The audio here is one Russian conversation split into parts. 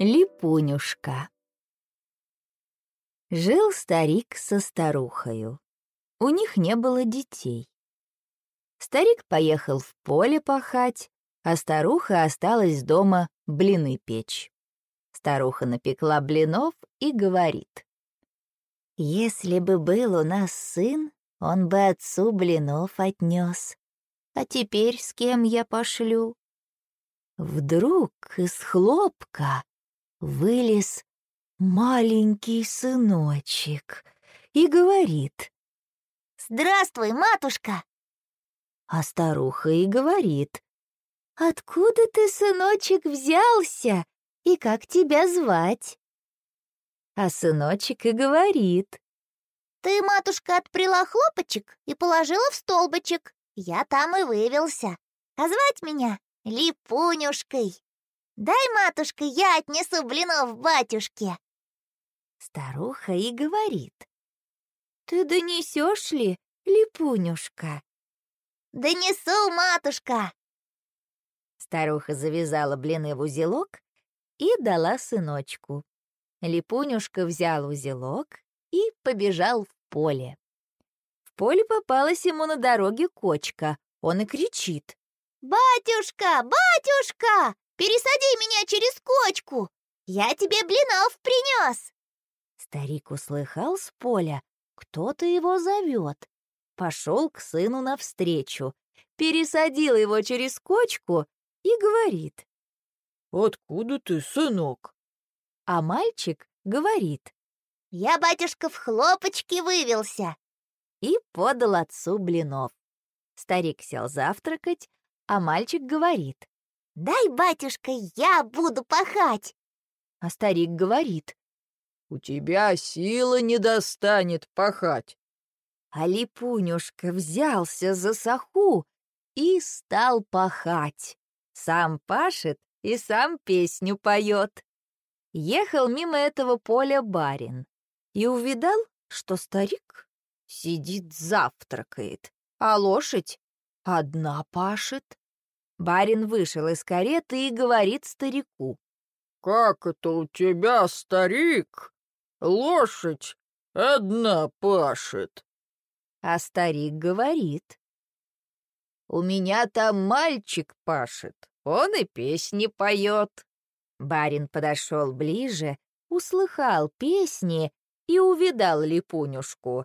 Липунюшка Жил старик со старухою. У них не было детей. Старик поехал в поле пахать, а старуха осталась дома блины печь. Старуха напекла блинов и говорит. «Если бы был у нас сын, он бы отцу блинов отнес. А теперь с кем я пошлю?» Вдруг из хлопка вылез маленький сыночек и говорит. «Здравствуй, матушка!» А старуха и говорит. «Откуда ты, сыночек, взялся и как тебя звать?» А сыночек и говорит. «Ты, матушка, отприла хлопочек и положила в столбочек. Я там и вывелся. А звать меня Липунюшкой. Дай, матушка, я отнесу блинов батюшке. Старуха и говорит. Ты донесешь ли, Липунюшка? Донесу, матушка. Старуха завязала блины в узелок и дала сыночку. Липунюшка взял узелок и побежал в поле. В поле попалась ему на дороге кочка. Он и кричит. «Батюшка, батюшка, пересади меня через кочку! Я тебе блинов принес!» Старик услыхал с поля, кто-то его зовет. Пошел к сыну навстречу, пересадил его через кочку и говорит. «Откуда ты, сынок?» А мальчик говорит. «Я, батюшка, в хлопочке вывелся!» И подал отцу блинов. Старик сел завтракать, а мальчик говорит. «Дай, батюшка, я буду пахать!» А старик говорит. «У тебя сила не достанет пахать!» А Липунюшка взялся за саху и стал пахать. Сам пашет и сам песню поет. Ехал мимо этого поля барин и увидал, что старик сидит завтракает, а лошадь одна пашет. Барин вышел из кареты и говорит старику. «Как это у тебя, старик? Лошадь одна пашет». А старик говорит. «У меня там мальчик пашет, он и песни поет». Барин подошел ближе, услыхал песни и увидал липунюшку.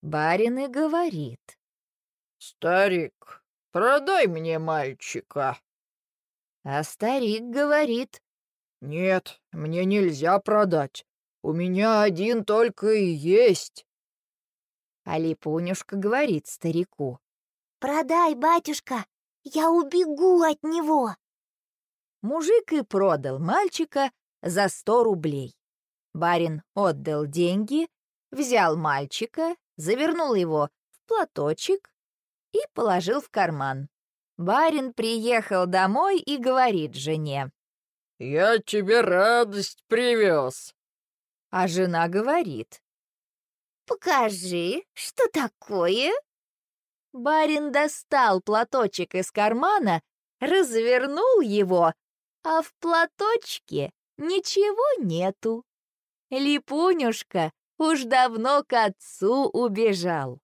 Барин и говорит. «Старик, Продай мне мальчика». А старик говорит. «Нет, мне нельзя продать. У меня один только и есть». А Липунюшка говорит старику. «Продай, батюшка, я убегу от него». Мужик и продал мальчика за сто рублей. Барин отдал деньги, взял мальчика, завернул его в платочек и положил в карман. Барин приехал домой и говорит жене. «Я тебе радость привез». А жена говорит. «Покажи, что такое?» Барин достал платочек из кармана, развернул его, а в платочке ничего нету. Липунюшка уж давно к отцу убежал.